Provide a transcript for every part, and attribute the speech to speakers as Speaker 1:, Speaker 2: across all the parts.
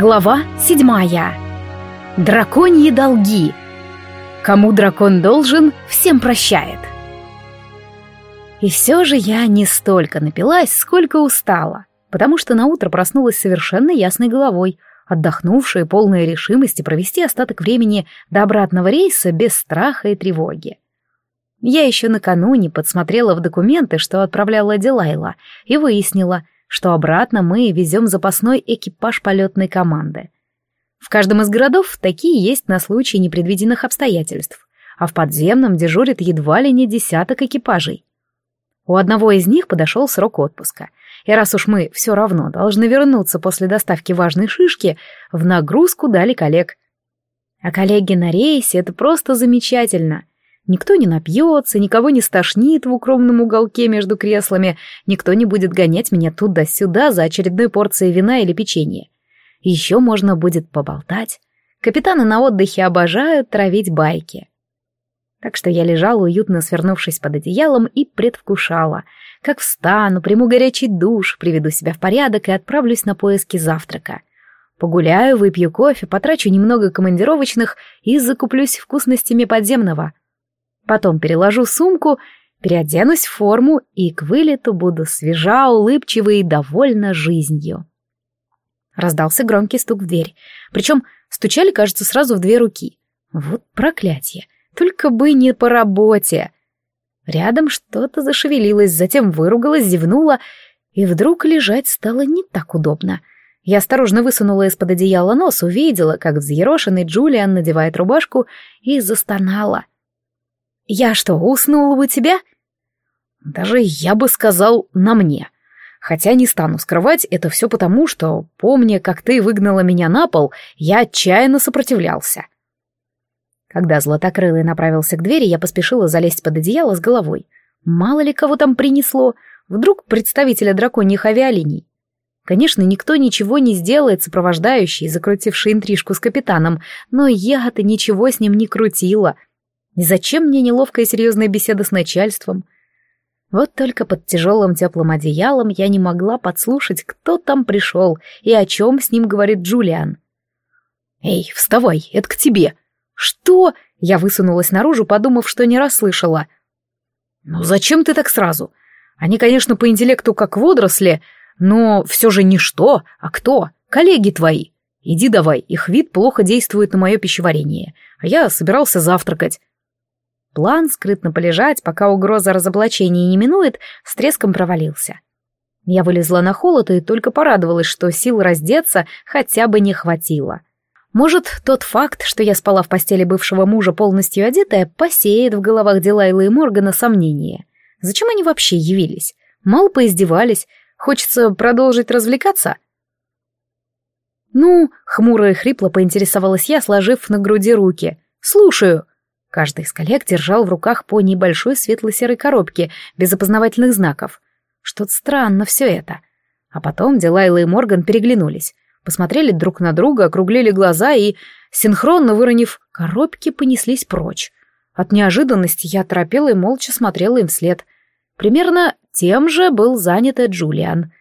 Speaker 1: Глава седьмая. Драконьи долги. Кому дракон должен, всем прощает. И все же я не столько напилась, сколько устала, потому что наутро проснулась совершенно ясной головой, отдохнувшая полная решимости провести остаток времени до обратного рейса без страха и тревоги. Я еще накануне подсмотрела в документы, что отправляла Дилайла, и выяснила — что обратно мы везем запасной экипаж полетной команды. В каждом из городов такие есть на случай непредвиденных обстоятельств, а в подземном дежурит едва ли не десяток экипажей. У одного из них подошел срок отпуска, и раз уж мы все равно должны вернуться после доставки важной шишки, в нагрузку дали коллег. А коллеги на рейсе — это просто замечательно. Никто не напьется, никого не стошнит в укромном уголке между креслами, никто не будет гонять меня туда-сюда за очередной порцией вина или печенья. Еще можно будет поболтать. Капитаны на отдыхе обожают травить байки. Так что я лежала, уютно свернувшись под одеялом, и предвкушала, как встану, приму горячий душ, приведу себя в порядок и отправлюсь на поиски завтрака. Погуляю, выпью кофе, потрачу немного командировочных и закуплюсь вкусностями подземного — Потом переложу сумку, переоденусь в форму и к вылету буду свежа, улыбчива и довольна жизнью. Раздался громкий стук в дверь. Причем стучали, кажется, сразу в две руки. Вот проклятие. Только бы не по работе. Рядом что-то зашевелилось, затем выругалась, зевнула, и вдруг лежать стало не так удобно. Я осторожно высунула из-под одеяла нос, увидела, как взъерошенный Джулиан надевает рубашку, и застонала. «Я что, уснула у тебя?» «Даже я бы сказал, на мне. Хотя не стану скрывать, это все потому, что, помня, как ты выгнала меня на пол, я отчаянно сопротивлялся». Когда Златокрылый направился к двери, я поспешила залезть под одеяло с головой. Мало ли кого там принесло, вдруг представителя драконьих авиалиний. Конечно, никто ничего не сделает, сопровождающий, закрутивший интрижку с капитаном, но я-то ничего с ним не крутила — и зачем мне неловкая серьезная беседа с начальством? Вот только под тяжелым теплым одеялом я не могла подслушать, кто там пришел и о чем с ним говорит Джулиан. «Эй, вставай, это к тебе!» «Что?» — я высунулась наружу, подумав, что не расслышала. «Ну зачем ты так сразу? Они, конечно, по интеллекту как водоросли, но все же не что, а кто? Коллеги твои. Иди давай, их вид плохо действует на мое пищеварение, а я собирался завтракать. План скрытно полежать, пока угроза разоблачения не минует, с треском провалился. Я вылезла на холод и только порадовалась, что сил раздеться хотя бы не хватило. Может, тот факт, что я спала в постели бывшего мужа полностью одетая, посеет в головах Дилайлы и Моргана сомнения. Зачем они вообще явились? Мало поиздевались. Хочется продолжить развлекаться? «Ну», — хмуро и хрипло поинтересовалась я, сложив на груди руки. «Слушаю». Каждый из коллег держал в руках по небольшой светло-серой коробке, без опознавательных знаков. Что-то странно все это. А потом Дилайла и Морган переглянулись, посмотрели друг на друга, округлили глаза и, синхронно выронив коробки, понеслись прочь. От неожиданности я торопела и молча смотрела им вслед. Примерно тем же был занят и Джулиан.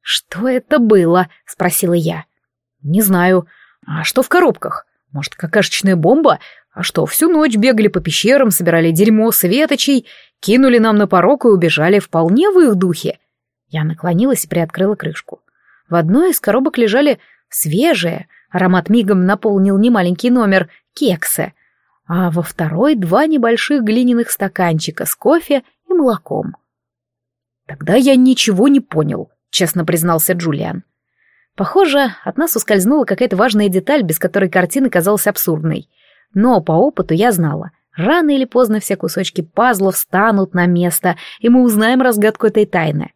Speaker 1: «Что это было?» — спросила я. «Не знаю. А что в коробках? Может, какашечная бомба? А что, всю ночь бегали по пещерам, собирали дерьмо светочей, кинули нам на порог и убежали вполне в их духе. Я наклонилась и приоткрыла крышку. В одной из коробок лежали свежие, аромат мигом наполнил немаленький номер, кексы, а во второй два небольших глиняных стаканчика с кофе и молоком. «Тогда я ничего не понял», — честно признался Джулиан. Похоже, от нас ускользнула какая-то важная деталь, без которой картина казалась абсурдной — но по опыту я знала, рано или поздно все кусочки пазлов встанут на место, и мы узнаем разгадку этой тайны.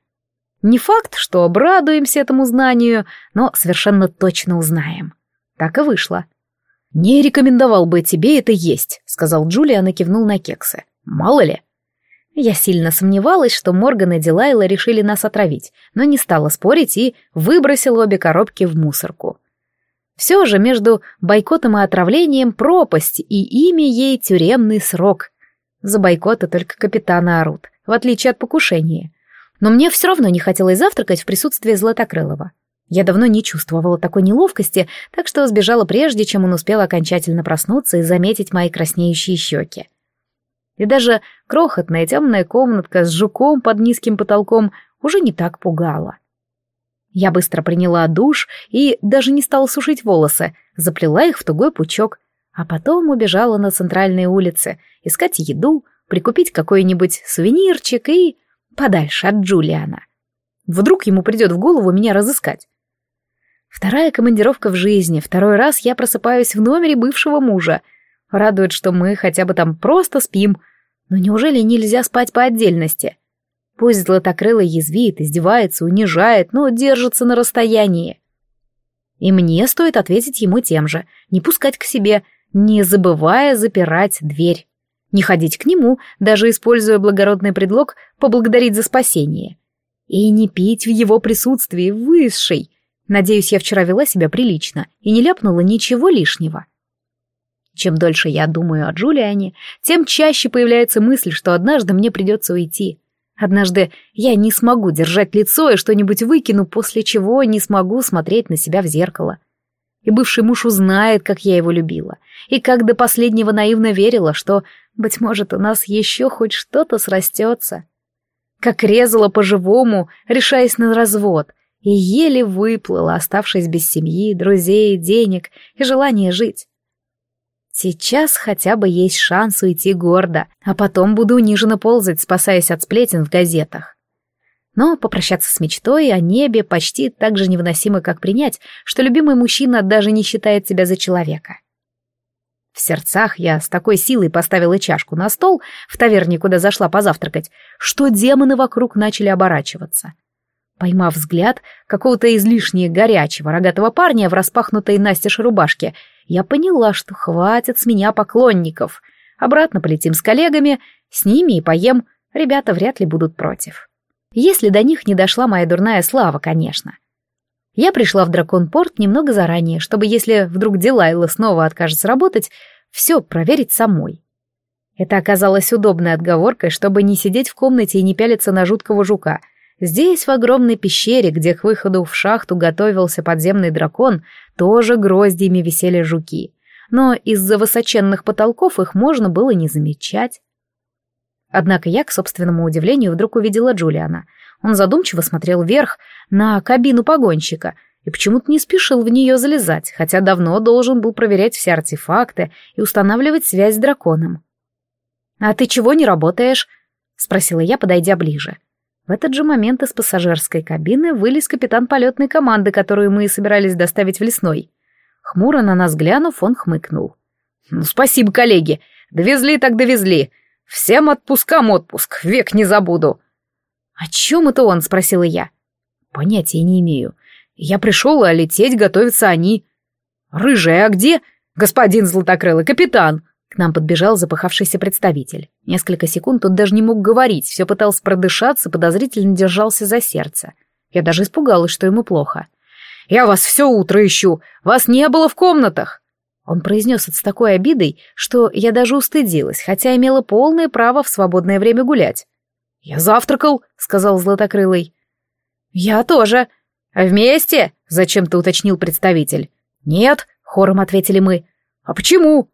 Speaker 1: Не факт, что обрадуемся этому знанию, но совершенно точно узнаем. Так и вышло. «Не рекомендовал бы тебе это есть», — сказал Джулиан и кивнул на кексы. «Мало ли». Я сильно сомневалась, что Морган и Дилайла решили нас отравить, но не стала спорить и выбросила обе коробки в мусорку. Все же между бойкотом и отравлением пропасть, и имя ей тюремный срок. За бойкоты только капитана орут, в отличие от покушения. Но мне все равно не хотелось завтракать в присутствии Златокрылова. Я давно не чувствовала такой неловкости, так что сбежала прежде, чем он успел окончательно проснуться и заметить мои краснеющие щеки. И даже крохотная темная комнатка с жуком под низким потолком уже не так пугала. Я быстро приняла душ и даже не стала сушить волосы, заплела их в тугой пучок, а потом убежала на центральные улицы, искать еду, прикупить какой-нибудь сувенирчик и... подальше от Джулиана. Вдруг ему придет в голову меня разыскать. Вторая командировка в жизни, второй раз я просыпаюсь в номере бывшего мужа. Радует, что мы хотя бы там просто спим. Но неужели нельзя спать по отдельности? Пусть златокрылый язвит, издевается, унижает, но держится на расстоянии. И мне стоит ответить ему тем же, не пускать к себе, не забывая запирать дверь. Не ходить к нему, даже используя благородный предлог поблагодарить за спасение. И не пить в его присутствии высшей. Надеюсь, я вчера вела себя прилично и не ляпнула ничего лишнего. Чем дольше я думаю о Джулиане, тем чаще появляется мысль, что однажды мне придется уйти. Однажды я не смогу держать лицо и что-нибудь выкину, после чего не смогу смотреть на себя в зеркало. И бывший муж узнает, как я его любила, и как до последнего наивно верила, что, быть может, у нас еще хоть что-то срастется. Как резала по-живому, решаясь на развод, и еле выплыла, оставшись без семьи, друзей, денег и желания жить. Сейчас хотя бы есть шанс уйти гордо, а потом буду униженно ползать, спасаясь от сплетен в газетах. Но попрощаться с мечтой о небе почти так же невыносимо, как принять, что любимый мужчина даже не считает себя за человека. В сердцах я с такой силой поставила чашку на стол в таверне, куда зашла позавтракать, что демоны вокруг начали оборачиваться. Поймав взгляд какого-то излишне горячего рогатого парня в распахнутой настежь рубашке, я поняла, что хватит с меня поклонников. Обратно полетим с коллегами, с ними и поем, ребята вряд ли будут против. Если до них не дошла моя дурная слава, конечно. Я пришла в Драконпорт немного заранее, чтобы, если вдруг Дилайла снова откажется работать, все проверить самой. Это оказалось удобной отговоркой, чтобы не сидеть в комнате и не пялиться на жуткого жука — Здесь, в огромной пещере, где к выходу в шахту готовился подземный дракон, тоже гроздьями висели жуки. Но из-за высоченных потолков их можно было не замечать. Однако я, к собственному удивлению, вдруг увидела Джулиана. Он задумчиво смотрел вверх, на кабину погонщика, и почему-то не спешил в нее залезать, хотя давно должен был проверять все артефакты и устанавливать связь с драконом. «А ты чего не работаешь?» — спросила я, подойдя ближе. — в этот же момент из пассажирской кабины вылез капитан полетной команды, которую мы собирались доставить в лесной. Хмуро на нас глянув, он хмыкнул. «Ну, спасибо, коллеги. Довезли так довезли. Всем отпускам отпуск, век не забуду». «О чем это он?» — спросила я. «Понятия не имею. Я пришел, а лететь готовятся они». «Рыжая, а где?» «Господин Златокрылый, капитан!» К нам подбежал запыхавшийся представитель. Несколько секунд он даже не мог говорить, все пытался продышаться, подозрительно держался за сердце. Я даже испугалась, что ему плохо. «Я вас все утро ищу! Вас не было в комнатах!» Он произнес это с такой обидой, что я даже устыдилась, хотя имела полное право в свободное время гулять. «Я завтракал», — сказал Златокрылый. «Я тоже». «Вместе?» — зачем-то уточнил представитель. «Нет», — хором ответили мы. «А почему?»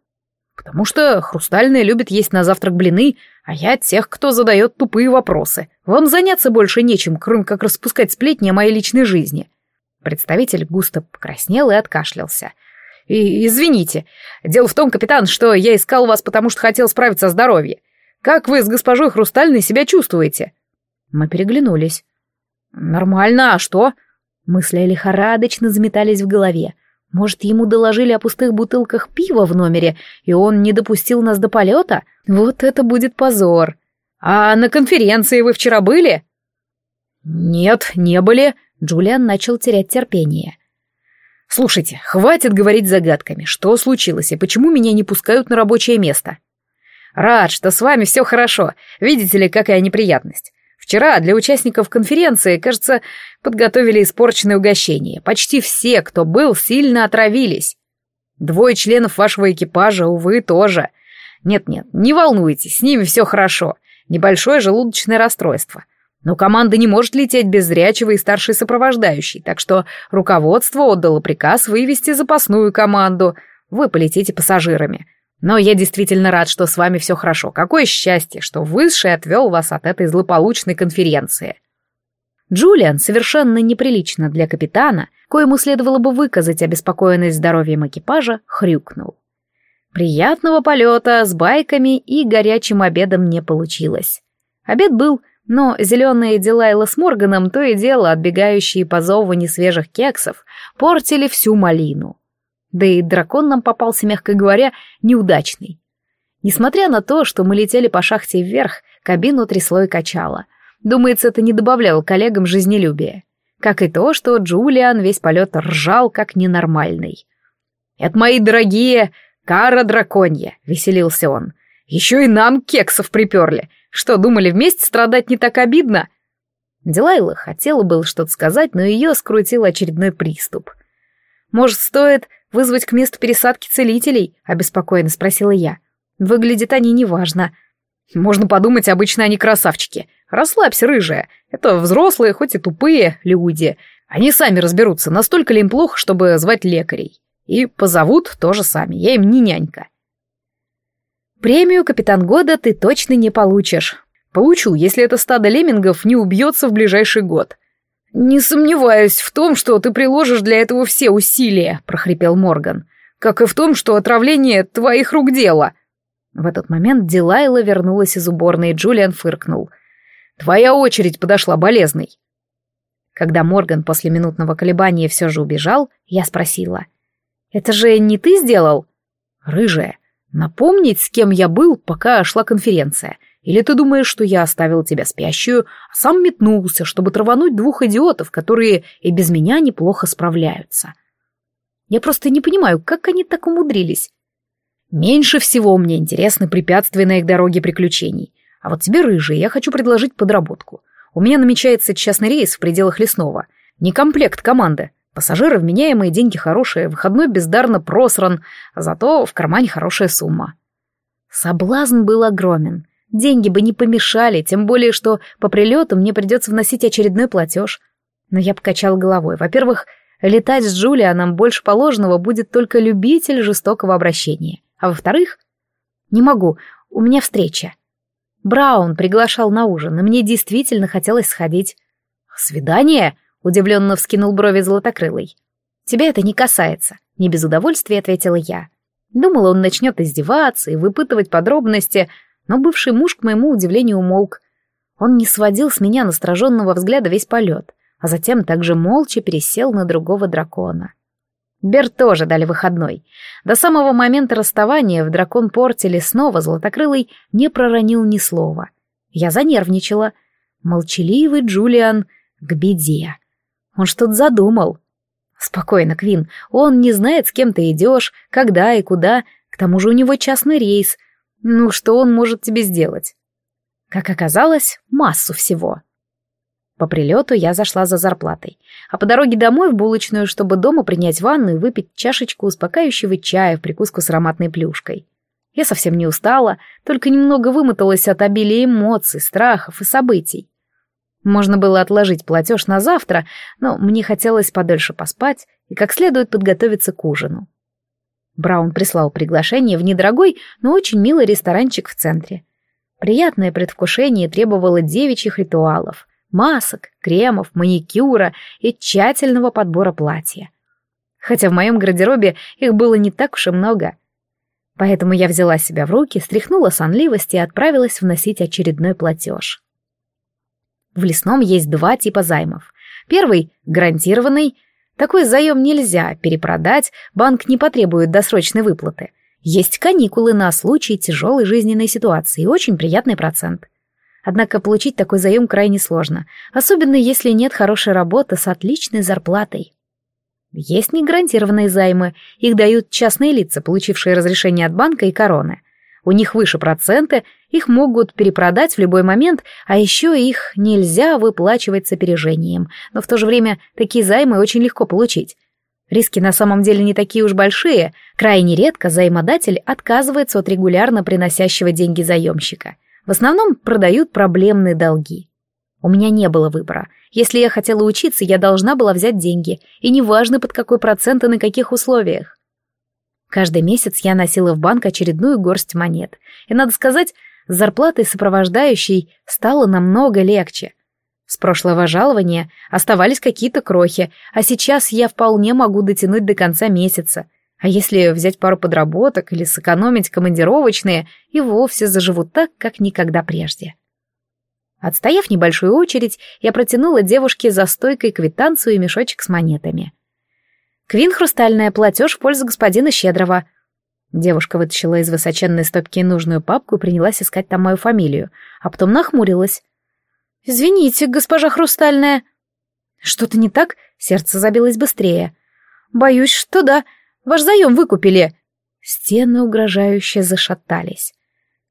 Speaker 1: Потому что Хрустальная любит есть на завтрак блины, а я тех, кто задает тупые вопросы. Вам заняться больше нечем, кроме как распускать сплетни о моей личной жизни». Представитель густо покраснел и откашлялся. И, «Извините. Дело в том, капитан, что я искал вас, потому что хотел справиться о здоровье. Как вы с госпожой Хрустальной себя чувствуете?» Мы переглянулись. «Нормально, а что?» Мысли лихорадочно заметались в голове. Может, ему доложили о пустых бутылках пива в номере, и он не допустил нас до полета? Вот это будет позор. А на конференции вы вчера были? Нет, не были. Джулиан начал терять терпение. Слушайте, хватит говорить загадками. Что случилось и почему меня не пускают на рабочее место? Рад, что с вами все хорошо. Видите ли, какая неприятность. Вчера для участников конференции, кажется, подготовили испорченное угощение. Почти все, кто был, сильно отравились. Двое членов вашего экипажа, увы, тоже. Нет-нет, не волнуйтесь, с ними все хорошо. Небольшое желудочное расстройство.
Speaker 2: Но команда не может лететь без зрячего и старшей сопровождающей, так что руководство отдало приказ вывести запасную команду. Вы полетите пассажирами. Но я действительно рад, что с вами все хорошо. Какое счастье, что Высший отвел вас от этой злополучной конференции. Джулиан, совершенно неприлично для капитана, коему следовало бы выказать обеспокоенность здоровьем экипажа, хрюкнул. Приятного полета с байками и горячим обедом не получилось. Обед был, но зеленые Дилайла с Морганом, то и дело отбегающие по зову несвежих кексов, портили всю малину. Да и дракон нам попался, мягко говоря, неудачный. Несмотря на то, что мы летели по шахте вверх, кабину трясло и качало. Думается, это не добавляло коллегам жизнелюбия. Как и то, что Джулиан весь полет ржал, как ненормальный. «Это мои дорогие кара драконья», — веселился он. «Еще и нам кексов приперли. Что, думали, вместе страдать не так обидно?» Дилайла хотела было что-то сказать, но ее скрутил очередной приступ. «Может, стоит вызвать к месту пересадки целителей?» — обеспокоенно спросила я. «Выглядят они неважно». «Можно подумать, обычно они красавчики. Расслабься, рыжая. Это взрослые, хоть и тупые люди. Они сами разберутся, настолько ли им плохо, чтобы звать лекарей. И позовут тоже сами, я им не нянька». «Премию «Капитан года» ты точно не получишь». «Получу, если это стадо леммингов не убьется в ближайший год», «Не сомневаюсь в том, что ты приложишь для этого все усилия», — прохрипел Морган. «Как и в том, что отравление твоих рук дело». В этот момент Дилайла вернулась из уборной, и Джулиан фыркнул. «Твоя очередь подошла, болезный». Когда Морган после минутного колебания все же убежал, я спросила. «Это же не ты сделал?» «Рыжая, напомнить, с кем я был, пока шла конференция. Или ты думаешь, что я оставил тебя спящую, а сам метнулся, чтобы травануть двух идиотов, которые и без меня неплохо справляются? Я просто не понимаю, как они так умудрились. Меньше всего мне интересны препятствия на их дороге приключений. А вот тебе, рыжий, я хочу предложить подработку. У меня намечается частный рейс в пределах лесного. Не комплект команды. Пассажиры вменяемые, деньги хорошие, выходной бездарно просран, зато в кармане хорошая сумма. Соблазн был огромен. Деньги бы не помешали, тем более, что по прилету мне придется вносить очередной платеж. Но я покачал головой. Во-первых, летать с Джулианом больше положенного будет только любитель жестокого обращения. А во-вторых, не могу, у меня встреча. Браун приглашал на ужин, и мне действительно хотелось сходить. «Свидание?» — удивленно вскинул брови золотокрылый. «Тебя это не касается», — не без удовольствия ответила я. Думала, он начнет издеваться и выпытывать подробности, но бывший муж, к моему удивлению, умолк. Он не сводил с меня настороженного взгляда весь полет, а затем также молча пересел на другого дракона. Берт тоже дали выходной. До самого момента расставания в дракон-порте лесного Золотокрылый не проронил ни слова. Я занервничала. Молчаливый Джулиан к беде. Он что-то задумал. Спокойно, Квин. Он не знает, с кем ты идешь, когда и куда. К тому же у него частный рейс. Ну, что он может тебе сделать? Как оказалось, массу всего. По прилету я зашла за зарплатой, а по дороге домой в булочную, чтобы дома принять ванну и выпить чашечку успокаивающего чая в прикуску с ароматной плюшкой. Я совсем не устала, только немного вымоталась от обилия эмоций, страхов и событий. Можно было отложить платеж на завтра, но мне хотелось подольше поспать и как следует подготовиться к ужину. Браун прислал приглашение в недорогой, но очень милый ресторанчик в центре. Приятное предвкушение требовало девичьих ритуалов, масок, кремов, маникюра и тщательного подбора платья. Хотя в моем гардеробе их было не так уж и много. Поэтому я взяла себя в руки, стряхнула сонливость и отправилась вносить очередной платеж. В лесном есть два типа займов. Первый — гарантированный, такой заем нельзя перепродать, банк не потребует досрочной выплаты. Есть каникулы на случай тяжелой жизненной ситуации и очень приятный процент. Однако получить такой заем крайне сложно, особенно если нет хорошей работы с отличной зарплатой. Есть негарантированные займы, их дают частные лица, получившие разрешение от банка и короны. У них выше проценты, их могут перепродать в любой момент, а еще их нельзя выплачивать с опережением, но в то же время такие займы очень легко получить. Риски на самом деле не такие уж большие, крайне редко займодатель отказывается от регулярно приносящего деньги заемщика. В основном продают проблемные долги.
Speaker 1: У меня не было выбора. Если я хотела учиться, я должна была взять деньги, и неважно под какой процент и на каких условиях. Каждый месяц я носила в банк очередную горсть монет. И, надо сказать, с зарплатой сопровождающей стало намного легче. С прошлого жалования оставались какие-то крохи, а сейчас я вполне могу дотянуть до конца месяца. А если взять пару подработок или сэкономить командировочные, и вовсе заживу так, как никогда прежде. Отстояв небольшую очередь, я протянула девушке за стойкой квитанцию и мешочек с монетами. «Квин хрустальная, платеж в пользу господина Щедрого». Девушка вытащила из высоченной стопки нужную папку и принялась искать там мою фамилию, а потом нахмурилась. «Извините, госпожа хрустальная». «Что-то не так?» Сердце забилось быстрее. «Боюсь, что да. Ваш заем выкупили». Стены угрожающе зашатались.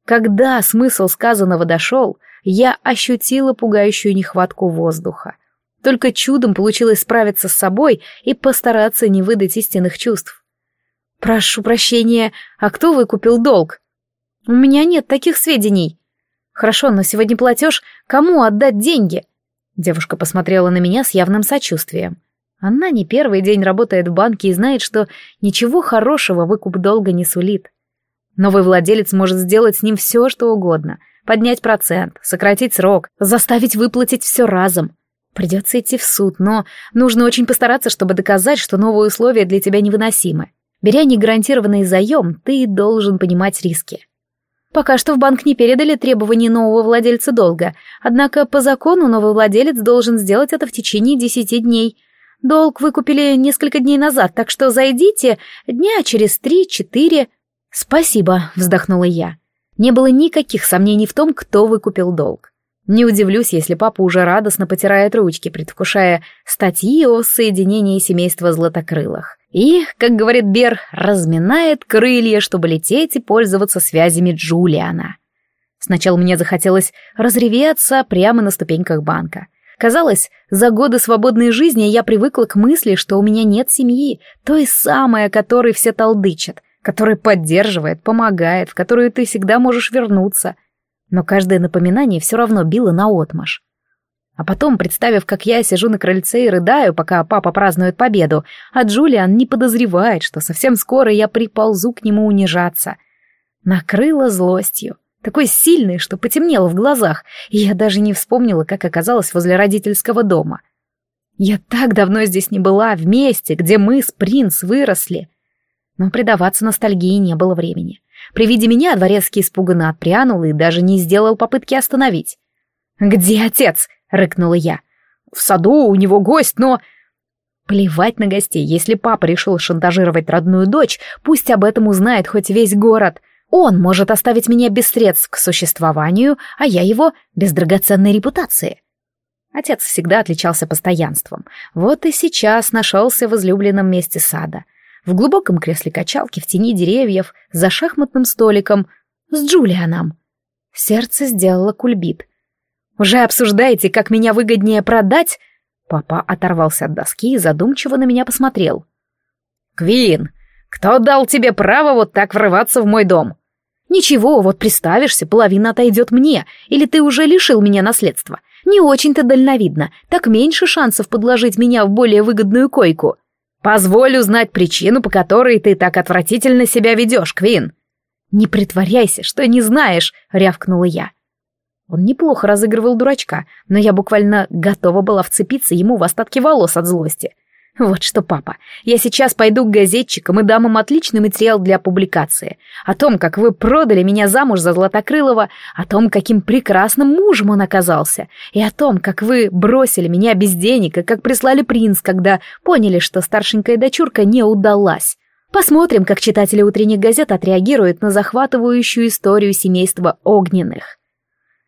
Speaker 1: Когда смысл сказанного дошел, я ощутила пугающую нехватку воздуха. Только чудом получилось справиться с собой и постараться не выдать истинных чувств. «Прошу прощения, а кто выкупил долг?» «У меня нет таких сведений». «Хорошо, но сегодня платеж. Кому отдать деньги?» Девушка посмотрела на меня с явным сочувствием. Она не первый день работает в банке и знает, что ничего хорошего выкуп долга не сулит. Новый владелец может сделать с ним все, что угодно. Поднять процент, сократить срок, заставить выплатить все разом. Придется идти в суд, но нужно очень постараться, чтобы доказать, что новые условия для тебя невыносимы. Беря негарантированный заем, ты должен понимать риски. Пока что в банк не передали требования нового владельца долга, однако по закону новый владелец должен сделать это в течение десяти дней. Долг выкупили несколько дней назад, так что зайдите дня через три-четыре. Спасибо, вздохнула я. Не было никаких сомнений в том, кто выкупил долг. Не удивлюсь, если папа уже радостно потирает ручки, предвкушая статьи о соединении семейства златокрылых. И, как говорит Бер, разминает крылья, чтобы лететь и пользоваться связями Джулиана. Сначала мне захотелось разреветься прямо на ступеньках банка. Казалось, за годы свободной жизни я привыкла к мысли, что у меня нет семьи, той самой, о которой все толдычат, которая поддерживает, помогает, в которую ты всегда можешь вернуться — но каждое напоминание все равно било наотмашь. А потом, представив, как я сижу на крыльце и рыдаю, пока папа празднует победу, а Джулиан не подозревает, что совсем скоро я приползу к нему унижаться. Накрыла злостью, такой сильной, что потемнело в глазах, и я даже не вспомнила, как оказалась возле родительского дома. Я так давно здесь не была, вместе, где мы с принц выросли. Но предаваться ностальгии не было времени. При виде меня дворецкий испуганно отпрянул и даже не сделал попытки остановить. «Где отец?» — рыкнула я. «В саду у него гость, но...» Плевать на гостей, если папа решил шантажировать родную дочь, пусть об этом узнает хоть весь город. Он может оставить меня без средств к существованию, а я его без драгоценной репутации. Отец всегда отличался постоянством. Вот и сейчас нашелся в излюбленном месте сада — в глубоком кресле качалки в тени деревьев, за шахматным столиком, с Джулианом. Сердце сделало кульбит. «Уже обсуждаете, как меня выгоднее продать?» Папа оторвался от доски и задумчиво на меня посмотрел. «Квин, кто дал тебе право вот так врываться в мой дом?» «Ничего, вот приставишься, половина отойдет мне, или ты уже лишил меня наследства. Не очень-то дальновидно, так меньше шансов подложить меня в более выгодную койку». Позволь узнать причину, по которой ты так отвратительно себя ведешь, Квин. Не притворяйся, что не знаешь, рявкнула я. Он неплохо разыгрывал дурачка, но я буквально готова была вцепиться ему в остатки волос от злости. Вот что, папа, я сейчас пойду к газетчикам и дам им отличный материал для публикации. О том, как вы продали меня замуж за Златокрылова, о том, каким прекрасным мужем он оказался, и о том, как вы бросили меня без денег и как прислали принц, когда поняли, что старшенькая дочурка не удалась. Посмотрим, как читатели утренних газет отреагируют на захватывающую историю семейства Огненных.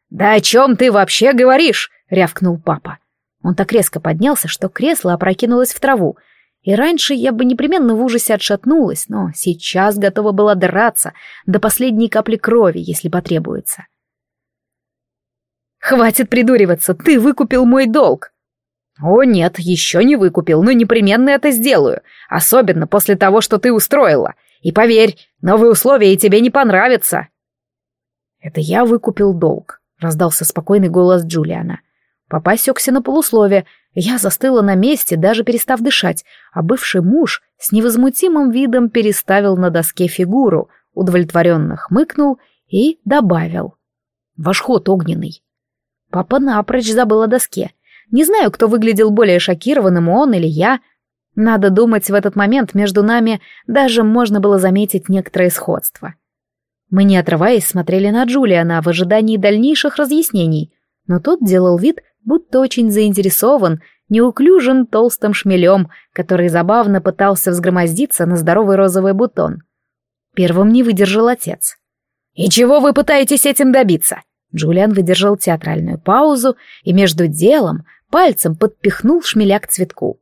Speaker 1: «Да о чем ты вообще говоришь?» — рявкнул папа. Он так резко поднялся, что кресло опрокинулось в траву. И раньше я бы непременно в ужасе отшатнулась, но сейчас готова была драться до последней капли крови, если потребуется. «Хватит придуриваться, ты выкупил мой долг!» «О нет, еще не выкупил, но непременно это сделаю, особенно после того, что ты устроила. И поверь, новые условия тебе не понравятся». «Это я выкупил долг», — раздался спокойный голос Джулиана.
Speaker 2: Папа осекся на полуслове. Я застыла на месте, даже перестав дышать, а бывший муж с невозмутимым видом переставил на доске фигуру, удовлетворенно хмыкнул и добавил. «Ваш ход огненный». Папа напрочь забыл о доске. Не знаю, кто выглядел более шокированным, он или я. Надо думать, в этот момент между нами даже можно было заметить некоторое сходство. Мы, не отрываясь, смотрели на Джулиана в ожидании дальнейших разъяснений, но тот делал вид, будто очень заинтересован, неуклюжим толстым шмелем, который забавно пытался взгромоздиться на здоровый розовый бутон. Первым не выдержал отец. «И чего вы пытаетесь этим добиться?» Джулиан выдержал театральную паузу и между делом пальцем подпихнул шмеля к цветку.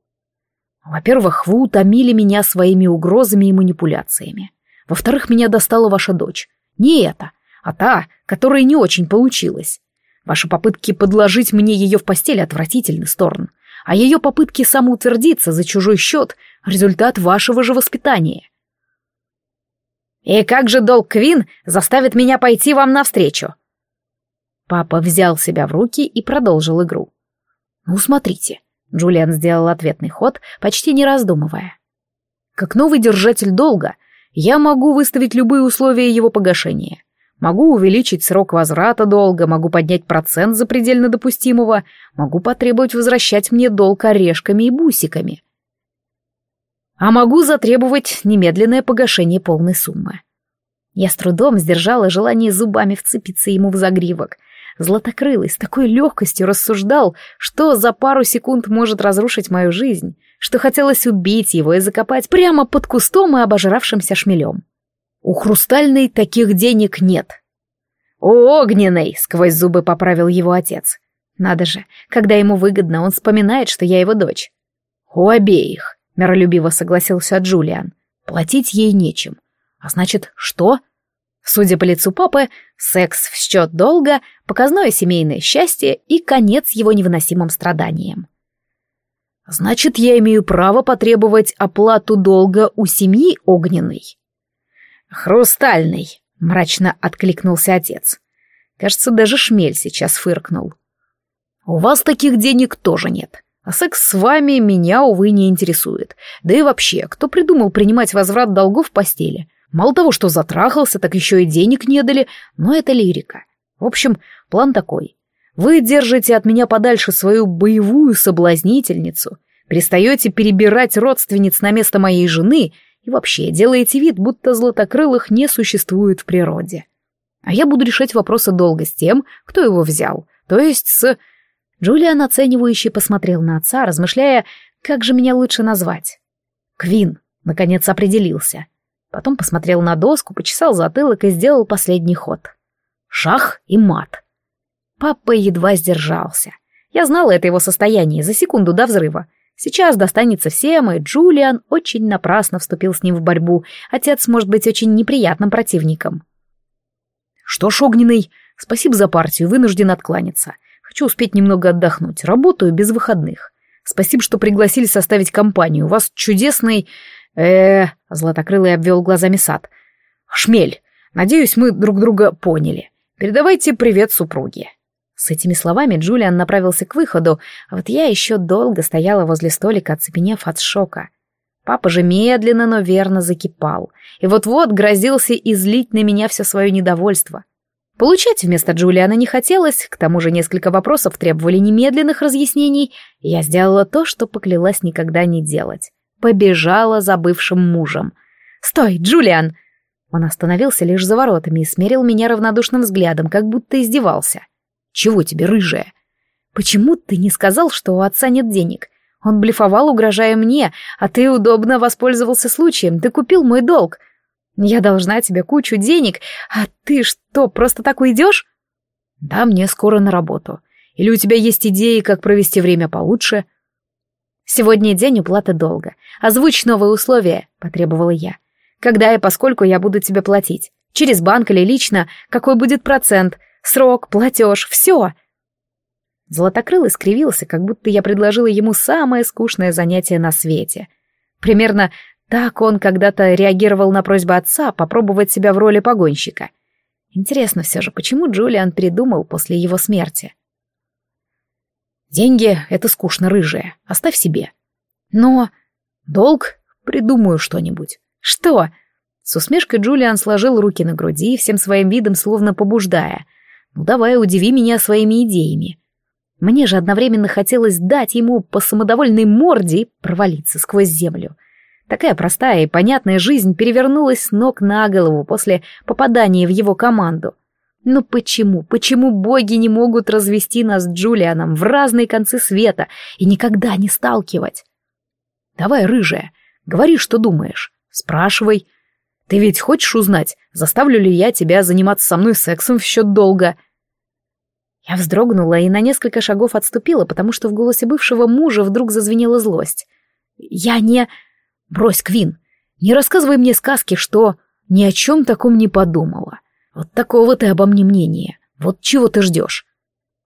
Speaker 2: «Во-первых, вы утомили меня своими угрозами и манипуляциями. Во-вторых, меня достала ваша дочь. Не эта, а та, которая не очень получилась. Ваши попытки подложить мне ее в постель отвратительны, Сторн. А ее попытки самоутвердиться за чужой счет — результат вашего же воспитания. «И как же долг Квин заставит меня пойти вам навстречу?» Папа взял себя в руки и продолжил игру. «Ну, смотрите». Джулиан сделал ответный ход, почти не раздумывая. «Как новый держатель долга, я могу выставить любые условия его погашения. Могу увеличить срок возврата долга, могу поднять процент за предельно допустимого, могу потребовать возвращать мне долг орешками и бусиками. А могу затребовать немедленное погашение полной суммы. Я с трудом сдержала желание зубами вцепиться ему в загривок. Златокрылый с такой легкостью рассуждал, что за пару секунд может разрушить мою жизнь, что хотелось убить его и закопать прямо под кустом и обожравшимся шмелем. У Хрустальной таких денег нет. У Огненной, сквозь зубы поправил его отец. Надо же, когда ему выгодно, он вспоминает, что я его дочь. У обеих, миролюбиво согласился Джулиан. Платить ей нечем. А значит, что? Судя по лицу папы, секс в счет долга, показное семейное счастье и конец его невыносимым страданиям. Значит, я имею право потребовать оплату долга у семьи Огненной. «Хрустальный», — мрачно откликнулся отец. Кажется, даже шмель сейчас фыркнул. «У вас таких денег тоже нет. А секс с вами меня, увы, не интересует. Да и вообще, кто придумал принимать возврат долгов в постели? Мало того, что затрахался, так еще и денег не дали, но это лирика. В общем, план такой. Вы держите от меня подальше свою боевую соблазнительницу, перестаете перебирать родственниц на место моей жены — и вообще, делаете вид, будто златокрылых не существует в природе. А я буду решать вопросы долго с тем, кто его взял. То есть с... Джулиан оценивающе посмотрел на отца, размышляя, как же меня лучше назвать. Квин, наконец, определился. Потом посмотрел на доску, почесал затылок и сделал последний ход. Шах и мат. Папа едва сдержался. Я знала это его состояние за секунду до взрыва. Сейчас достанется всем, и Джулиан очень напрасно вступил с ним в борьбу. Отец может быть очень неприятным противником. Что ж, Огненный, спасибо за партию, вынужден откланяться. Хочу успеть немного отдохнуть, работаю без выходных. Спасибо, что пригласили составить компанию. У вас чудесный... э Златокрылый обвел глазами сад. Шмель. Надеюсь, мы друг друга поняли. Передавайте привет супруге. С этими словами Джулиан направился к выходу, а вот я еще долго стояла возле столика, оцепенев от шока. Папа же медленно, но верно закипал, и вот-вот грозился излить на меня все свое недовольство. Получать вместо Джулиана не хотелось, к тому же несколько вопросов требовали немедленных разъяснений, и я сделала то, что поклялась никогда не делать. Побежала за бывшим мужем. «Стой, Джулиан!» Он остановился лишь за воротами и смерил меня равнодушным взглядом, как будто издевался. Чего тебе, рыжая? Почему ты не сказал, что у отца нет денег? Он блефовал, угрожая мне, а ты удобно воспользовался случаем, ты купил мой долг. Я должна тебе кучу денег, а ты что, просто так уйдешь? Да, мне скоро на работу. Или у тебя есть идеи, как провести время получше? Сегодня день уплаты долга. Озвучь новые условия, потребовала я. Когда и поскольку я буду тебе платить? Через банк или лично? Какой будет процент? Срок, платеж, все. Золотокрылый скривился, как будто я предложила ему самое скучное занятие на свете. Примерно так он когда-то реагировал на просьбу отца попробовать себя в роли погонщика. Интересно все же, почему Джулиан придумал после его смерти? Деньги — это скучно рыжая, оставь себе. Но... Долг? Придумаю что-нибудь.
Speaker 1: Что?
Speaker 2: С усмешкой Джулиан сложил руки на груди, всем своим видом словно побуждая. Ну давай, удиви меня своими идеями. Мне же одновременно хотелось дать ему по самодовольной морде провалиться сквозь землю. Такая простая и понятная жизнь перевернулась с ног на голову после попадания в его команду. Но почему, почему боги не могут развести нас с Джулианом в разные концы света и никогда не сталкивать? Давай, рыжая, говори, что думаешь. Спрашивай. Ты ведь хочешь узнать, заставлю ли я тебя заниматься со мной сексом в счет долга? Я вздрогнула и на несколько шагов отступила, потому что в голосе бывшего мужа вдруг зазвенела злость. «Я не...» «Брось, Квин, не рассказывай мне сказки, что ни о чем таком не подумала. Вот такого ты обо мне мнения. Вот чего ты ждешь?»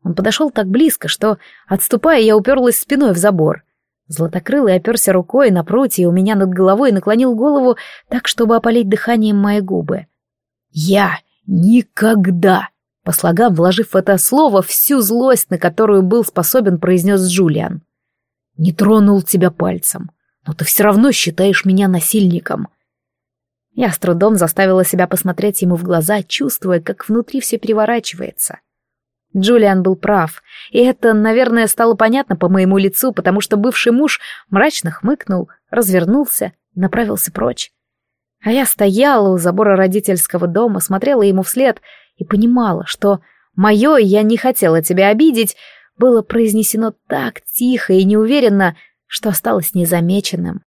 Speaker 2: Он подошел так близко, что, отступая, я уперлась спиной в забор. Златокрылый оперся рукой на прутье у меня над головой и наклонил голову так, чтобы опалить дыханием мои губы. «Я никогда!» По слогам, вложив в это слово всю злость, на которую был способен, произнес Джулиан. «Не тронул тебя пальцем, но ты все равно считаешь меня насильником». Я с трудом заставила себя посмотреть ему в глаза, чувствуя, как внутри все переворачивается. Джулиан был прав, и это, наверное, стало понятно по моему лицу, потому что бывший муж мрачно хмыкнул, развернулся направился прочь. А я стояла у забора родительского дома, смотрела ему вслед и понимала, что мое «я не хотела тебя обидеть» было произнесено так тихо и неуверенно, что осталось незамеченным.